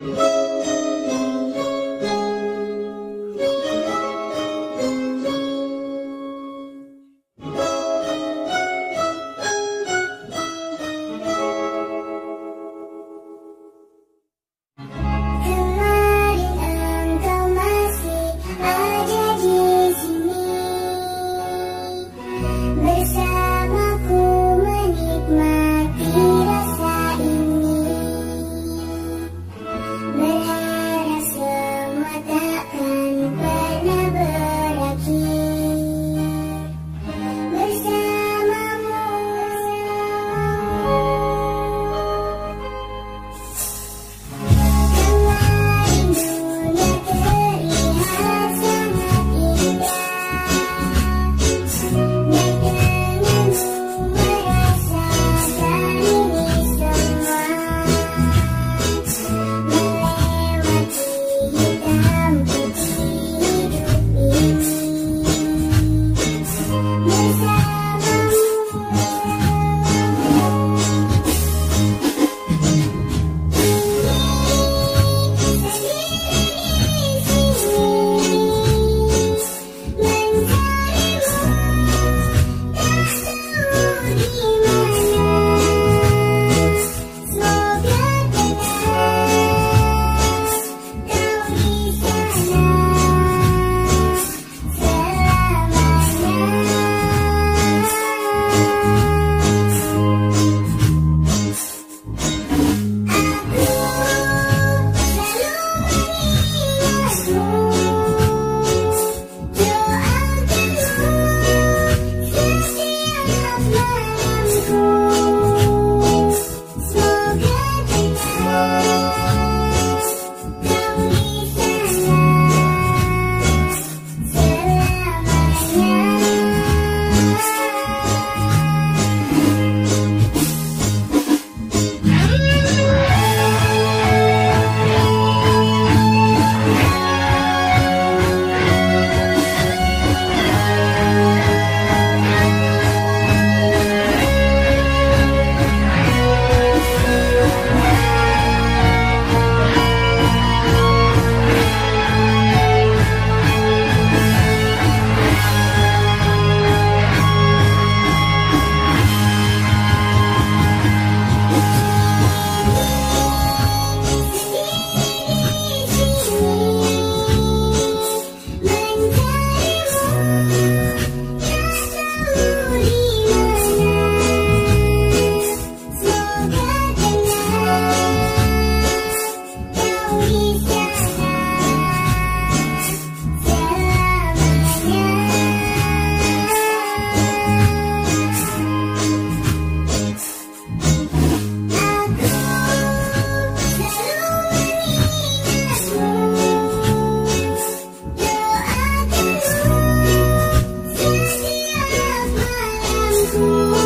you そ。